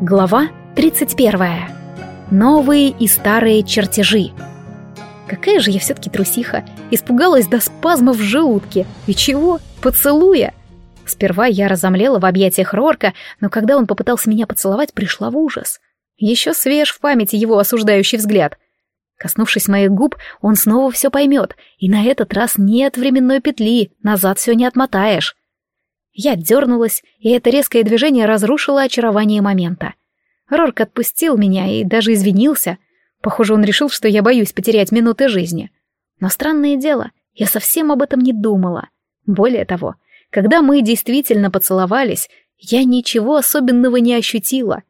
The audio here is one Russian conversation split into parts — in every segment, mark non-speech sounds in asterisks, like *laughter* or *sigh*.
Глава 31. Новые и старые чертежи. Какая же я все-таки трусиха. Испугалась до спазмов в желудке. И чего? Поцелуя. Сперва я разомлела в объятиях Рорка, но когда он попытался меня поцеловать, пришла в ужас. Еще свеж в памяти его осуждающий взгляд. Коснувшись моих губ, он снова все поймет, и на этот раз нет временной петли, назад все не отмотаешь. Я дернулась, и это резкое движение разрушило очарование момента. Рорк отпустил меня и даже извинился. Похоже, он решил, что я боюсь потерять минуты жизни. Но странное дело, я совсем об этом не думала. Более того, когда мы действительно поцеловались, я ничего особенного не ощутила.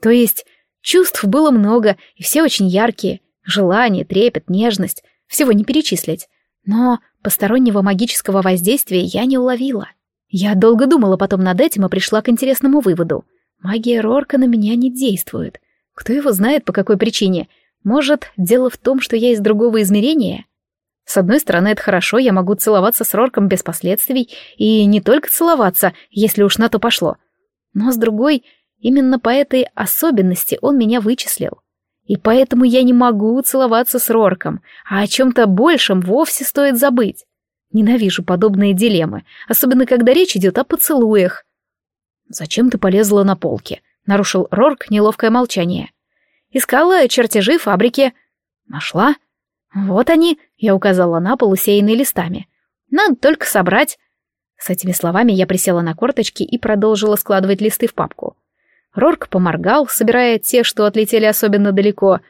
То есть чувств было много, и все очень яркие. Желание, трепет, нежность, всего не перечислить. Но постороннего магического воздействия я не уловила. Я долго думала потом над этим и пришла к интересному выводу. Магия Рорка на меня не действует. Кто его знает, по какой причине? Может, дело в том, что я из другого измерения? С одной стороны, это хорошо, я могу целоваться с Рорком без последствий, и не только целоваться, если уж на то пошло. Но с другой, именно по этой особенности он меня вычислил. И поэтому я не могу целоваться с Рорком, а о чем-то большем вовсе стоит забыть. Ненавижу подобные дилеммы, особенно когда речь идет о поцелуях. «Зачем ты полезла на полки?» — нарушил Рорк неловкое молчание. «Искала чертежи фабрики». «Нашла?» «Вот они», — я указала на пол, усеянные листами. «Надо только собрать». С этими словами я присела на корточки и продолжила складывать листы в папку. Рорк поморгал, собирая те, что отлетели особенно далеко.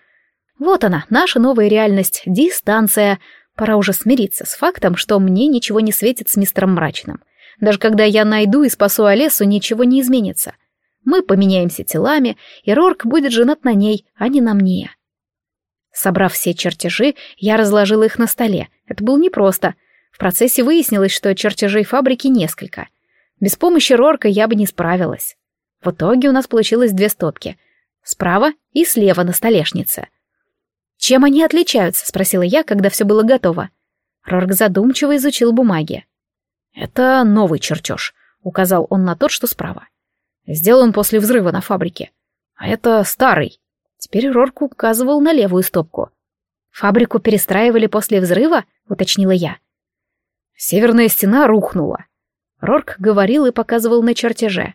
«Вот она, наша новая реальность, дистанция», Пора уже смириться с фактом, что мне ничего не светит с мистером Мрачным. Даже когда я найду и спасу Олесу, ничего не изменится. Мы поменяемся телами, и Рорк будет женат на ней, а не на мне. Собрав все чертежи, я разложила их на столе. Это было непросто. В процессе выяснилось, что чертежей фабрики несколько. Без помощи Рорка я бы не справилась. В итоге у нас получилось две стопки. Справа и слева на столешнице — «Чем они отличаются?» — спросила я, когда все было готово. Рорк задумчиво изучил бумаги. «Это новый чертеж», — указал он на тот, что справа. «Сделан после взрыва на фабрике. А это старый». Теперь Рорк указывал на левую стопку. «Фабрику перестраивали после взрыва?» — уточнила я. «Северная стена рухнула». Рорк говорил и показывал на чертеже.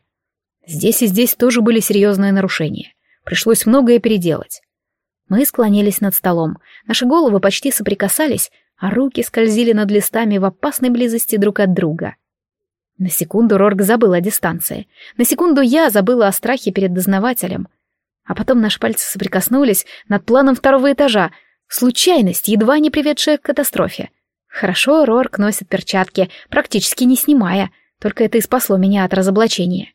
Здесь и здесь тоже были серьезные нарушения. Пришлось многое переделать. Мы склонились над столом. Наши головы почти соприкасались, а руки скользили над листами в опасной близости друг от друга. На секунду Рорг забыл о дистанции. На секунду я забыла о страхе перед дознавателем. А потом наши пальцы соприкоснулись над планом второго этажа. Случайность, едва не приведшая к катастрофе. Хорошо, Рорк носит перчатки, практически не снимая. Только это и спасло меня от разоблачения.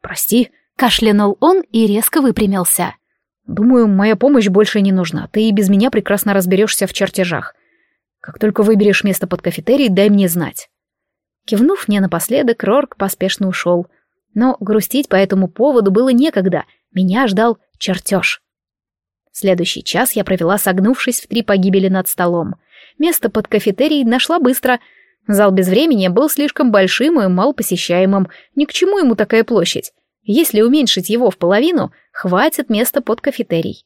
«Прости», — кашлянул он и резко выпрямился. Думаю, моя помощь больше не нужна. Ты и без меня прекрасно разберешься в чертежах. Как только выберешь место под кафетерий, дай мне знать. Кивнув мне напоследок, Рорк поспешно ушел. Но грустить по этому поводу было некогда. Меня ждал чертеж. Следующий час я провела, согнувшись в три погибели над столом. Место под кафетерий нашла быстро. Зал без времени был слишком большим и малопосещаемым. Ни к чему ему такая площадь. Если уменьшить его в половину, хватит места под кафетерий.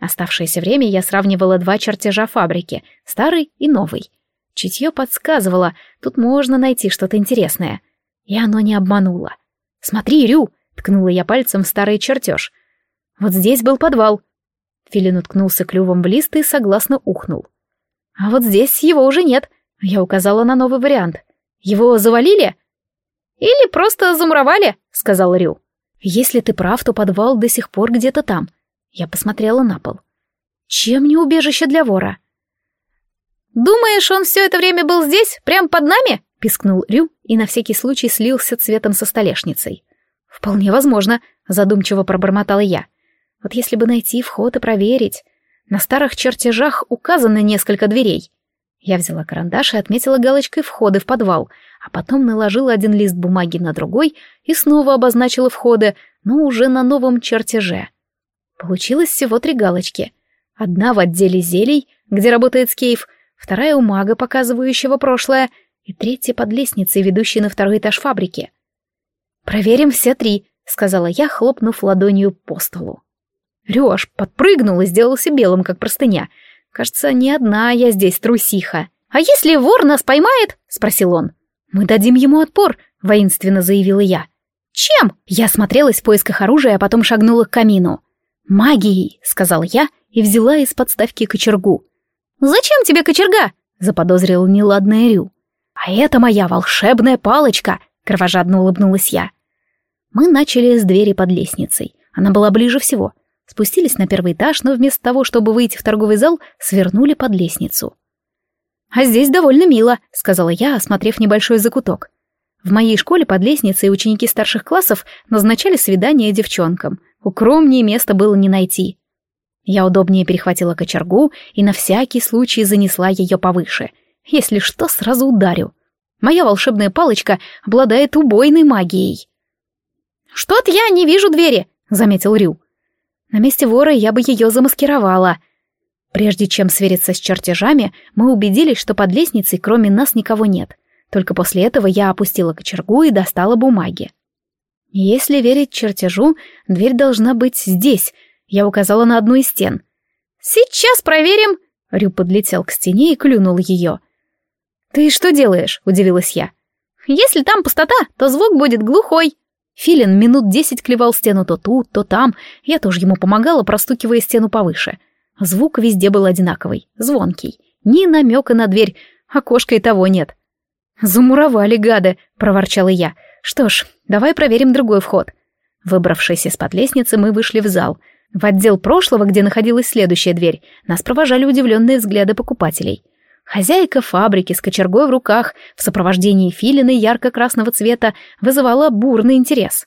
Оставшееся время я сравнивала два чертежа фабрики, старый и новый. Чутье подсказывало, тут можно найти что-то интересное. И оно не обмануло. «Смотри, Рю!» — ткнула я пальцем в старый чертеж. «Вот здесь был подвал». Филин уткнулся клювом в лист и согласно ухнул. «А вот здесь его уже нет», — я указала на новый вариант. «Его завалили?» «Или просто замуровали», — сказал Рю. «Если ты прав, то подвал до сих пор где-то там». Я посмотрела на пол. «Чем не убежище для вора?» «Думаешь, он все это время был здесь, прямо под нами?» — пискнул Рю и на всякий случай слился цветом со столешницей. «Вполне возможно», — задумчиво пробормотала я. «Вот если бы найти вход и проверить. На старых чертежах указано несколько дверей. Я взяла карандаш и отметила галочкой входы в подвал, а потом наложила один лист бумаги на другой и снова обозначила входы, но уже на новом чертеже. Получилось всего три галочки. Одна в отделе зелий, где работает Скейф, вторая у мага, показывающего прошлое, и третья под лестницей, ведущей на второй этаж фабрики. «Проверим все три», — сказала я, хлопнув ладонью по столу. Рёж подпрыгнул и сделался белым, как простыня. Кажется, не одна я здесь трусиха. «А если вор нас поймает?» — спросил он. «Мы дадим ему отпор», — воинственно заявила я. «Чем?» Я смотрелась в поисках оружия, а потом шагнула к камину. «Магией», — сказал я и взяла из подставки кочергу. «Зачем тебе кочерга?» — заподозрил неладное Рю. «А это моя волшебная палочка», — кровожадно улыбнулась я. Мы начали с двери под лестницей. Она была ближе всего. Спустились на первый этаж, но вместо того, чтобы выйти в торговый зал, свернули под лестницу. «А здесь довольно мило», — сказала я, осмотрев небольшой закуток. В моей школе под лестницей ученики старших классов назначали свидания девчонкам. Укромнее места было не найти. Я удобнее перехватила кочергу и на всякий случай занесла ее повыше. Если что, сразу ударю. Моя волшебная палочка обладает убойной магией. «Что-то я не вижу двери», — заметил Рю. «На месте вора я бы ее замаскировала», — Прежде чем свериться с чертежами, мы убедились, что под лестницей кроме нас никого нет. Только после этого я опустила кочергу и достала бумаги. Если верить чертежу, дверь должна быть здесь. Я указала на одну из стен. «Сейчас проверим!» Рю подлетел к стене и клюнул ее. «Ты что делаешь?» — удивилась я. «Если там пустота, то звук будет глухой». Филин минут десять клевал стену то тут, то там. Я тоже ему помогала, простукивая стену повыше. — Звук везде был одинаковый, звонкий. Ни намека на дверь, окошка и того нет. «Замуровали, гады!» — проворчала я. «Что ж, давай проверим другой вход». Выбравшись из-под лестницы, мы вышли в зал. В отдел прошлого, где находилась следующая дверь, нас провожали удивленные взгляды покупателей. Хозяйка фабрики с кочергой в руках в сопровождении филины ярко-красного цвета вызывала бурный интерес.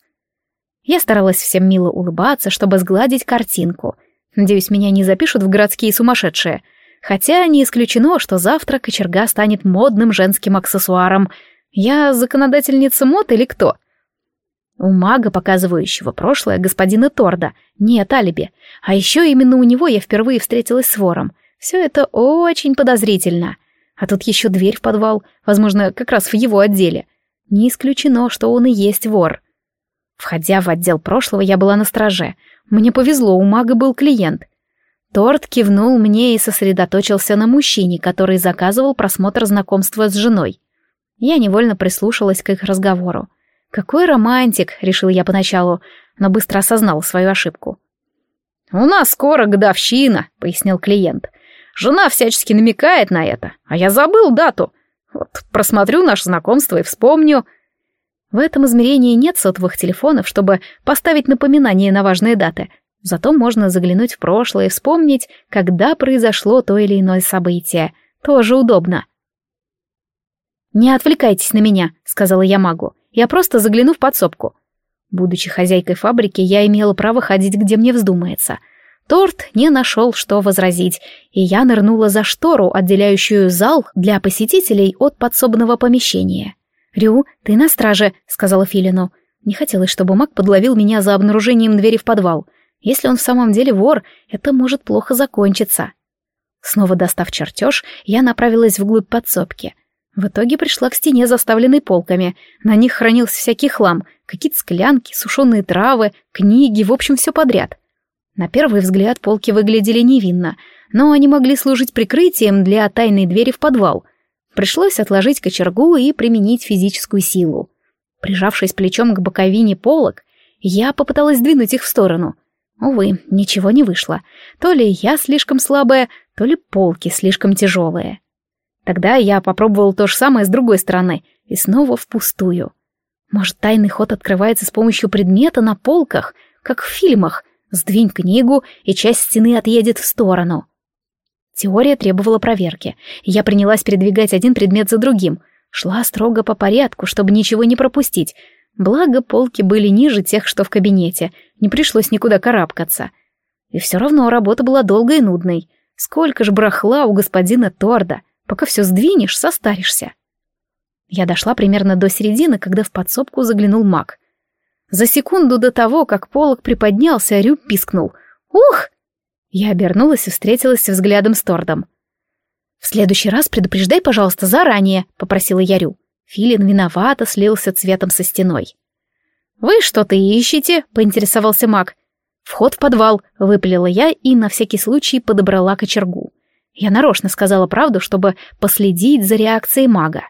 Я старалась всем мило улыбаться, чтобы сгладить картинку — Надеюсь, меня не запишут в городские сумасшедшие. Хотя не исключено, что завтра кочерга станет модным женским аксессуаром. Я законодательница мод или кто? У мага, показывающего прошлое, господина Торда, нет алиби. А еще именно у него я впервые встретилась с вором. Все это очень подозрительно. А тут еще дверь в подвал, возможно, как раз в его отделе. Не исключено, что он и есть вор. Входя в отдел прошлого, я была на страже — мне повезло, у мага был клиент. Торт кивнул мне и сосредоточился на мужчине, который заказывал просмотр знакомства с женой. Я невольно прислушалась к их разговору. «Какой романтик!» — решил я поначалу, но быстро осознал свою ошибку. «У нас скоро годовщина», — пояснил клиент. «Жена всячески намекает на это, а я забыл дату. Вот просмотрю наше знакомство и вспомню. В этом измерении нет сотовых телефонов, чтобы поставить напоминание на важные даты. Зато можно заглянуть в прошлое и вспомнить, когда произошло то или иное событие. Тоже удобно. «Не отвлекайтесь на меня», — сказала я магу. «Я просто загляну в подсобку». Будучи хозяйкой фабрики, я имела право ходить, где мне вздумается. Торт не нашел, что возразить, и я нырнула за штору, отделяющую зал для посетителей от подсобного помещения. «Рю, ты на страже», — сказала Филину. Не хотелось, чтобы маг подловил меня за обнаружением двери в подвал. Если он в самом деле вор, это может плохо закончиться. Снова достав чертеж, я направилась вглубь подсобки. В итоге пришла к стене, заставленной полками. На них хранился всякий хлам, какие-то склянки, сушеные травы, книги, в общем, все подряд. На первый взгляд полки выглядели невинно, но они могли служить прикрытием для тайной двери в подвал — Пришлось отложить кочергу и применить физическую силу. Прижавшись плечом к боковине полок, я попыталась сдвинуть их в сторону. Увы, ничего не вышло. То ли я слишком слабая, то ли полки слишком тяжелые. Тогда я попробовал то же самое с другой стороны, и снова впустую. Может, тайный ход открывается с помощью предмета на полках, как в фильмах. Сдвинь книгу, и часть стены отъедет в сторону. Теория требовала проверки. Я принялась передвигать один предмет за другим. Шла строго по порядку, чтобы ничего не пропустить. Благо, полки были ниже тех, что в кабинете. Не пришлось никуда карабкаться. И все равно работа была долгой и нудной. Сколько ж брахла у господина Торда. Пока все сдвинешь, состаришься. Я дошла примерно до середины, когда в подсобку заглянул маг. За секунду до того, как полок приподнялся, Рю пискнул. «Ух!» Я обернулась и встретилась взглядом с Тордом. «В следующий раз предупреждай, пожалуйста, заранее», — попросила Ярю. Филин виновато слился цветом со стеной. «Вы что-то ищете?» — поинтересовался маг. «Вход в подвал», — выпалила я и на всякий случай подобрала кочергу. Я нарочно сказала правду, чтобы последить за реакцией мага.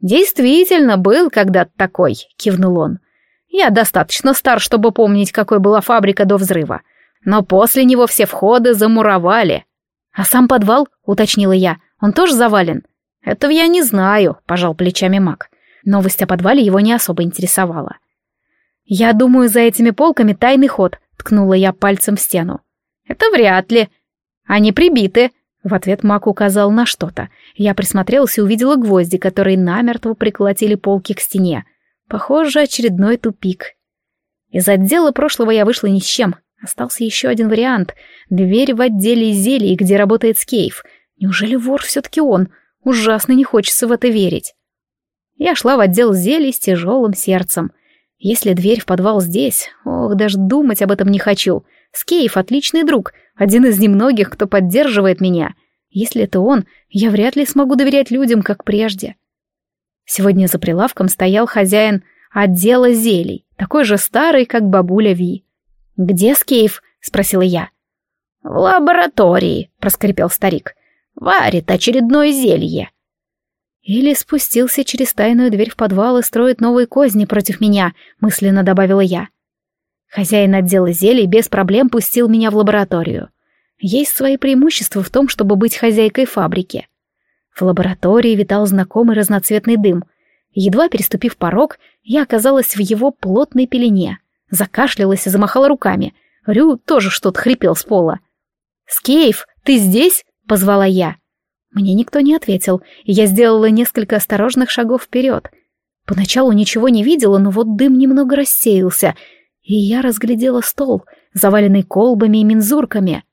«Действительно, был когда-то такой», — кивнул он. «Я достаточно стар, чтобы помнить, какой была фабрика до взрыва. Но после него все входы замуровали». «А сам подвал?» — уточнила я. «Он тоже завален?» «Этого я не знаю», — пожал плечами маг. Новость о подвале его не особо интересовала. «Я думаю, за этими полками тайный ход», — ткнула я пальцем в стену. «Это вряд ли. Они прибиты», в ответ Мак указал на что-то. Я присмотрелась и увидела гвозди, которые намертво приколотили полки к стене. Похоже, очередной тупик. Из отдела прошлого я вышла ни с чем. Остался еще один вариант. Дверь в отделе зелий, где работает Скейф. Неужели вор все-таки он? Ужасно не хочется в это верить. Я шла в отдел зелий с тяжелым сердцем. Если дверь в подвал здесь, ох, даже думать об этом не хочу. Скейф — отличный друг — один из немногих, кто поддерживает меня. Если это он, я вряд ли смогу доверять людям, как прежде. Сегодня за прилавком стоял хозяин отдела зелий, такой же старый, как бабуля Ви. «Где Скейф?» — спросила я. «В лаборатории», — проскрипел старик. «Варит очередное зелье». «Или спустился через тайную дверь в подвал и строит новые козни против меня», — мысленно добавила я. Хозяин отдела зелий без проблем пустил меня в лабораторию. Есть свои преимущества в том, чтобы быть хозяйкой фабрики. В лаборатории витал знакомый разноцветный дым. Едва переступив порог, я оказалась в его плотной пелене. Закашлялась и замахала руками. Рю тоже что-то хрипел с пола. «Скейф, ты здесь?» — позвала я. Мне никто не ответил, и я сделала несколько осторожных шагов вперед. Поначалу ничего не видела, но вот дым немного рассеялся — и я разглядела стол, заваленный колбами и мензурками.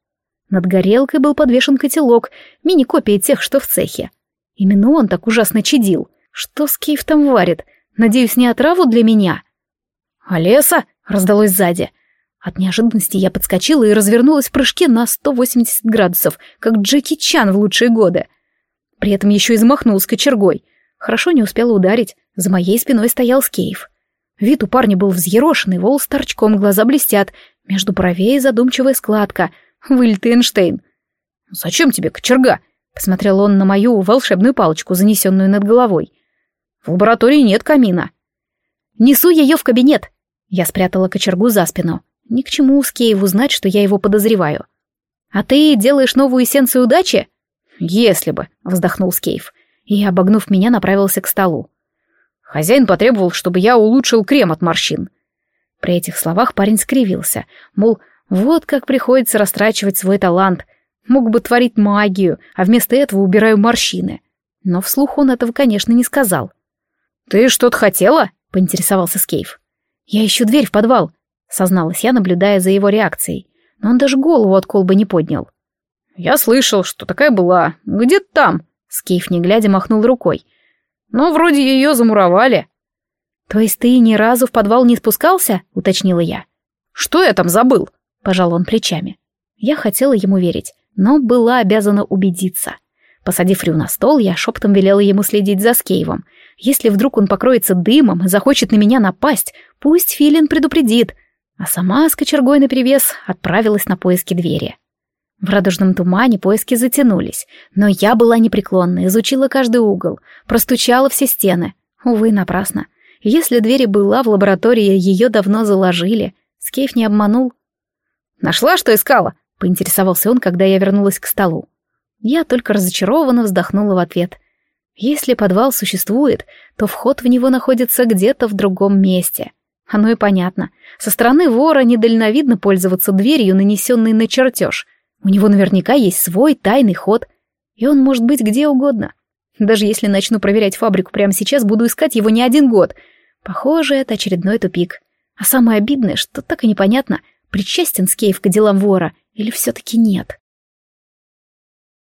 Над горелкой был подвешен котелок, мини-копия тех, что в цехе. Именно он так ужасно чадил. Что Скиф там варит? Надеюсь, не отраву для меня? «Олеса!» — раздалось сзади. От неожиданности я подскочила и развернулась в прыжке на 180 градусов, как Джеки Чан в лучшие годы. При этом еще и замахнулась кочергой. Хорошо не успела ударить, за моей спиной стоял Скейф. Вид у парня был взъерошенный, волос торчком, глаза блестят. Между бровей задумчивая складка. *laughs* Вылитый Эйнштейн. «Зачем тебе кочерга?» — посмотрел он на мою волшебную палочку, занесенную над головой. «В лаборатории нет камина». «Несу ее в кабинет!» Я спрятала кочергу за спину. Ни к чему Скееву знать, что я его подозреваю. «А ты делаешь новую эссенцию удачи?» «Если бы», — вздохнул Скейв. И, обогнув меня, направился к столу. Хозяин потребовал, чтобы я улучшил крем от морщин. При этих словах парень скривился, мол, вот как приходится растрачивать свой талант. Мог бы творить магию, а вместо этого убираю морщины. Но вслух он этого, конечно, не сказал. «Ты что-то хотела?» — поинтересовался Скейф. «Я ищу дверь в подвал», — созналась я, наблюдая за его реакцией. Но он даже голову от колбы не поднял. «Я слышал, что такая была. Где-то там». Скейф, не глядя, махнул рукой. Но вроде ее замуровали. То есть ты ни разу в подвал не спускался? Уточнила я. Что я там забыл? Пожал он плечами. Я хотела ему верить, но была обязана убедиться. Посадив Рю на стол, я шепотом велела ему следить за Скейвом. Если вдруг он покроется дымом и захочет на меня напасть, пусть Филин предупредит. А сама с кочергой наперевес отправилась на поиски двери. В радужном тумане поиски затянулись, но я была непреклонна, изучила каждый угол, простучала все стены. Увы, напрасно. Если дверь была в лаборатории, ее давно заложили. Скейф не обманул. «Нашла, что искала?» — поинтересовался он, когда я вернулась к столу. Я только разочарованно вздохнула в ответ. Если подвал существует, то вход в него находится где-то в другом месте. Оно и понятно. Со стороны вора недальновидно пользоваться дверью, нанесенной на чертеж. У него наверняка есть свой тайный ход, и он может быть где угодно. Даже если начну проверять фабрику прямо сейчас, буду искать его не один год. Похоже, это очередной тупик. А самое обидное, что так и непонятно, причастен Скейв к делам вора или все-таки нет.